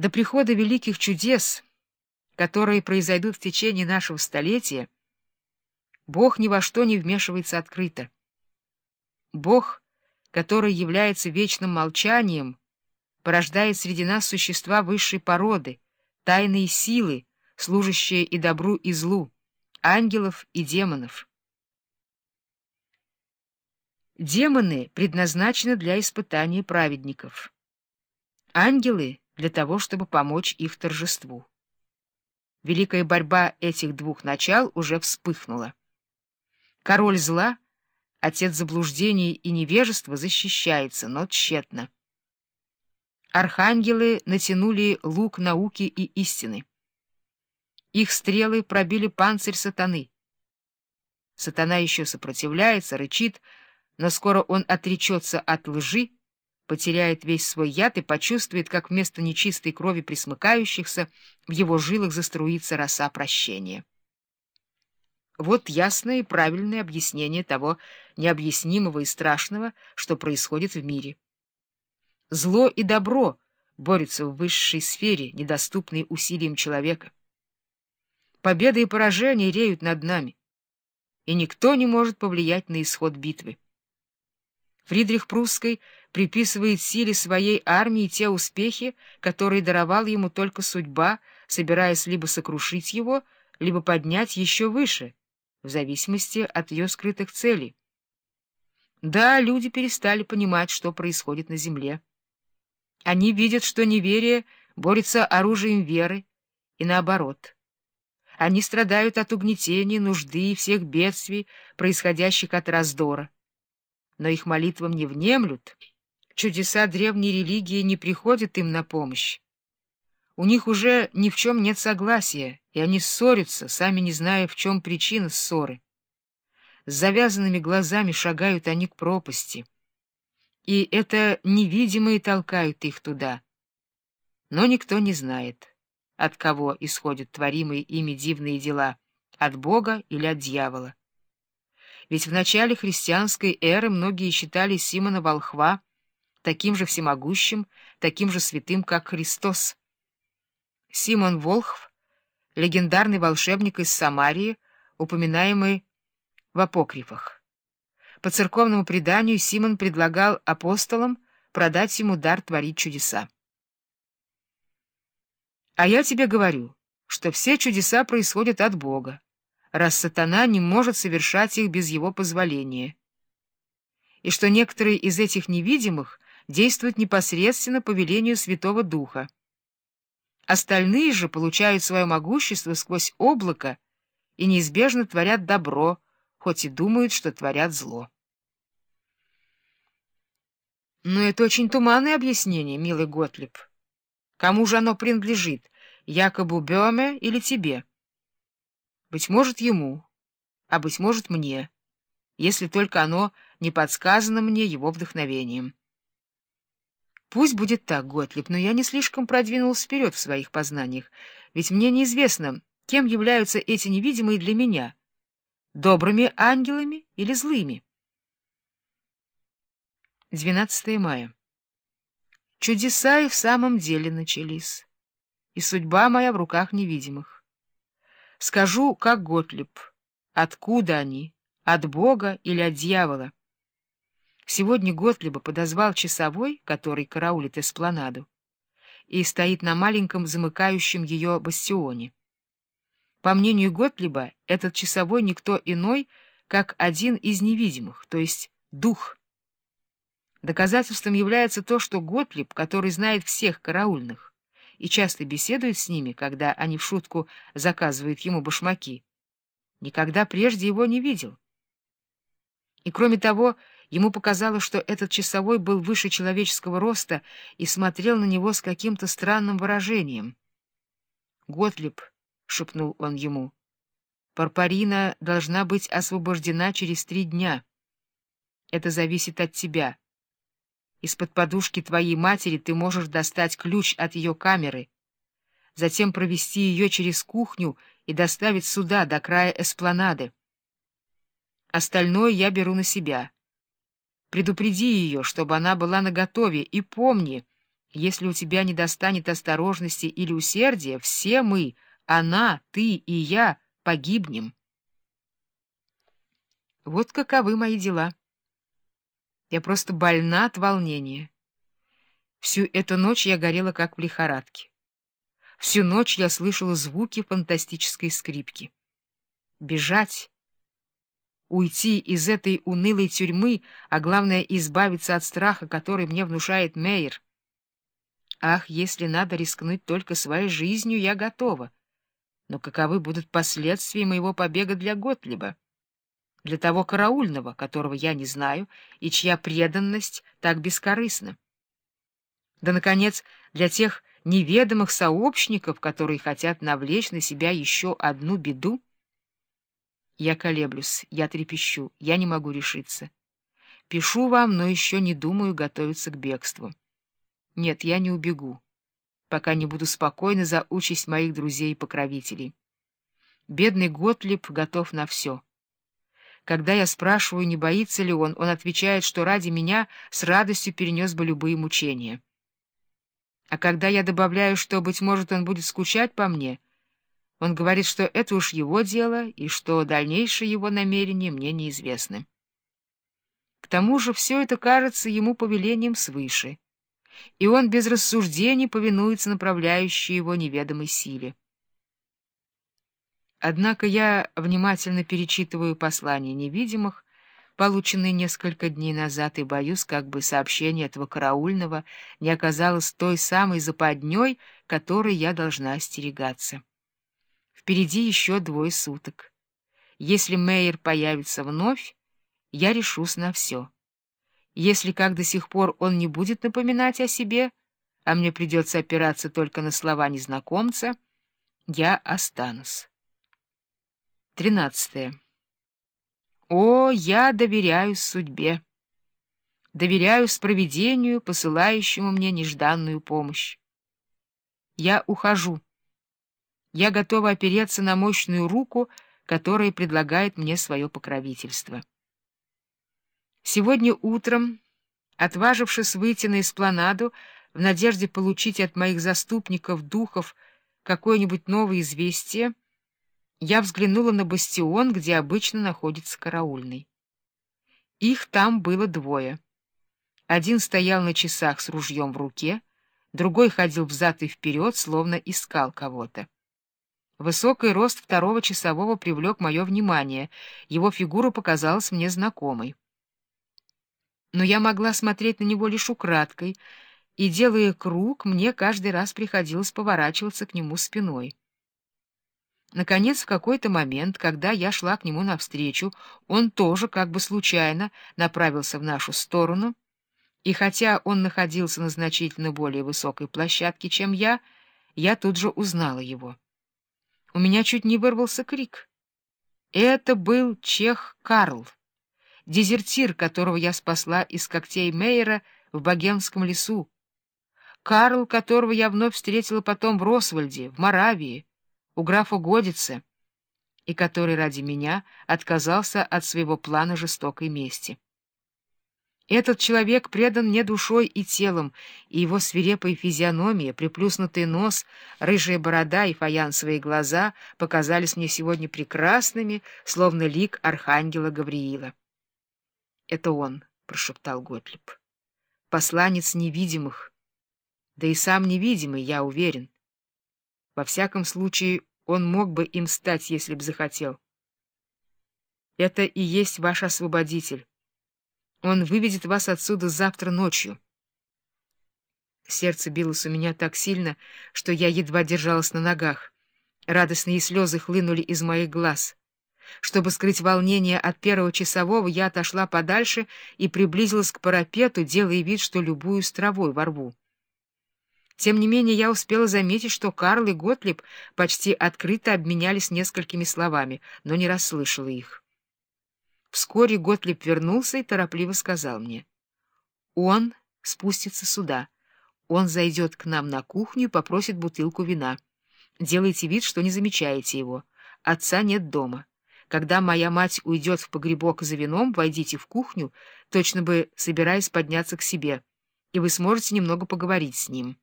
До прихода великих чудес, которые произойдут в течение нашего столетия, Бог ни во что не вмешивается открыто. Бог, который является вечным молчанием, порождает среди нас существа высшей породы, тайные силы, служащие и добру, и злу, ангелов и демонов. Демоны предназначены для испытания праведников. Ангелы — для того, чтобы помочь их торжеству. Великая борьба этих двух начал уже вспыхнула. Король зла, отец заблуждений и невежества, защищается, но тщетно. Архангелы натянули лук науки и истины. Их стрелы пробили панцирь сатаны. Сатана еще сопротивляется, рычит, но скоро он отречется от лжи, потеряет весь свой яд и почувствует, как вместо нечистой крови присмыкающихся в его жилах заструится роса прощения. Вот ясное и правильное объяснение того необъяснимого и страшного, что происходит в мире. Зло и добро борются в высшей сфере, недоступной усилиям человека. Победа и поражение реют над нами, и никто не может повлиять на исход битвы. Фридрих Прусской приписывает силе своей армии те успехи, которые даровал ему только судьба, собираясь либо сокрушить его, либо поднять еще выше, в зависимости от ее скрытых целей. Да, люди перестали понимать, что происходит на земле. Они видят, что неверие борется оружием веры, и наоборот. Они страдают от угнетения, нужды и всех бедствий, происходящих от раздора но их молитвам не внемлют, чудеса древней религии не приходят им на помощь. У них уже ни в чем нет согласия, и они ссорятся, сами не зная, в чем причина ссоры. С завязанными глазами шагают они к пропасти, и это невидимые толкают их туда. Но никто не знает, от кого исходят творимые ими дивные дела, от Бога или от дьявола. Ведь в начале христианской эры многие считали Симона Волхва таким же всемогущим, таким же святым, как Христос. Симон Волхв — легендарный волшебник из Самарии, упоминаемый в апокрифах. По церковному преданию Симон предлагал апостолам продать ему дар творить чудеса. А я тебе говорю, что все чудеса происходят от Бога раз сатана не может совершать их без его позволения, и что некоторые из этих невидимых действуют непосредственно по велению Святого Духа. Остальные же получают свое могущество сквозь облако и неизбежно творят добро, хоть и думают, что творят зло. Но это очень туманное объяснение, милый Готлиб. Кому же оно принадлежит, якобы Бёме или тебе? Быть может, ему, а быть может, мне, если только оно не подсказано мне его вдохновением. Пусть будет так, Готлиб, но я не слишком продвинулся вперед в своих познаниях, ведь мне неизвестно, кем являются эти невидимые для меня — добрыми ангелами или злыми. 12 мая. Чудеса и в самом деле начались, и судьба моя в руках невидимых. Скажу, как Готлиб, откуда они, от Бога или от дьявола. Сегодня Готлиба подозвал часовой, который караулит эспланаду, и стоит на маленьком замыкающем ее бастионе. По мнению Готлиба, этот часовой никто иной, как один из невидимых, то есть дух. Доказательством является то, что Готлиб, который знает всех караульных, и часто беседует с ними, когда они в шутку заказывают ему башмаки, никогда прежде его не видел. И кроме того, ему показалось, что этот часовой был выше человеческого роста и смотрел на него с каким-то странным выражением. «Готлиб», — шепнул он ему, — «Парпарина должна быть освобождена через три дня. Это зависит от тебя». Из-под подушки твоей матери ты можешь достать ключ от ее камеры, затем провести ее через кухню и доставить сюда, до края эспланады. Остальное я беру на себя. Предупреди ее, чтобы она была наготове, и помни, Если у тебя не достанет осторожности или усердия, все мы, она, ты и я, погибнем. Вот каковы мои дела. Я просто больна от волнения. Всю эту ночь я горела как в лихорадке. Всю ночь я слышала звуки фантастической скрипки. Бежать, уйти из этой унылой тюрьмы, а главное — избавиться от страха, который мне внушает Мейер. Ах, если надо рискнуть только своей жизнью, я готова. Но каковы будут последствия моего побега для Готлиба? Для того караульного, которого я не знаю, и чья преданность так бескорыстна? Да, наконец, для тех неведомых сообщников, которые хотят навлечь на себя еще одну беду? Я колеблюсь, я трепещу, я не могу решиться. Пишу вам, но еще не думаю готовиться к бегству. Нет, я не убегу, пока не буду спокойна за участь моих друзей и покровителей. Бедный Готлиб готов на все. Когда я спрашиваю, не боится ли он, он отвечает, что ради меня с радостью перенес бы любые мучения. А когда я добавляю, что, быть может, он будет скучать по мне, он говорит, что это уж его дело и что дальнейшие его намерения мне неизвестны. К тому же все это кажется ему повелением свыше, и он без рассуждений повинуется направляющей его неведомой силе. Однако я внимательно перечитываю послания невидимых, полученный несколько дней назад, и боюсь, как бы сообщение этого караульного не оказалось той самой западней, которой я должна остерегаться. Впереди еще двое суток. Если Мейер появится вновь, я решусь на все. Если, как до сих пор, он не будет напоминать о себе, а мне придется опираться только на слова незнакомца, я останусь. Тринадцатое. О, я доверяю судьбе, доверяю провидению, посылающему мне нежданную помощь. Я ухожу. Я готова опереться на мощную руку, которая предлагает мне свое покровительство. Сегодня утром, отважившись выйти на эспланаду в надежде получить от моих заступников духов какое-нибудь новое известие, я взглянула на бастион, где обычно находится караульный. Их там было двое. Один стоял на часах с ружьем в руке, другой ходил взад и вперед, словно искал кого-то. Высокий рост второго часового привлек мое внимание, его фигура показалась мне знакомой. Но я могла смотреть на него лишь украдкой, и, делая круг, мне каждый раз приходилось поворачиваться к нему спиной. Наконец, в какой-то момент, когда я шла к нему навстречу, он тоже, как бы случайно, направился в нашу сторону, и хотя он находился на значительно более высокой площадке, чем я, я тут же узнала его. У меня чуть не вырвался крик. Это был чех Карл, дезертир, которого я спасла из когтей Мейера в Богемском лесу. Карл, которого я вновь встретила потом в Росвальде, в Моравии, у графа Годицы, и который ради меня отказался от своего плана жестокой мести. Этот человек предан мне душой и телом, и его свирепая физиономия, приплюснутый нос, рыжая борода и фаянсовые глаза показались мне сегодня прекрасными, словно лик архангела Гавриила. — Это он, — прошептал Готлиб, — посланец невидимых, да и сам невидимый, я уверен. Во всяком случае, он мог бы им стать, если б захотел. Это и есть ваш освободитель. Он выведет вас отсюда завтра ночью. Сердце билось у меня так сильно, что я едва держалась на ногах. Радостные слезы хлынули из моих глаз. Чтобы скрыть волнение от первого часового, я отошла подальше и приблизилась к парапету, делая вид, что любую с травой во. Тем не менее, я успела заметить, что Карл и Готлиб почти открыто обменялись несколькими словами, но не расслышала их. Вскоре Готлиб вернулся и торопливо сказал мне. «Он спустится сюда. Он зайдет к нам на кухню и попросит бутылку вина. Делайте вид, что не замечаете его. Отца нет дома. Когда моя мать уйдет в погребок за вином, войдите в кухню, точно бы собираясь подняться к себе» и вы сможете немного поговорить с ним.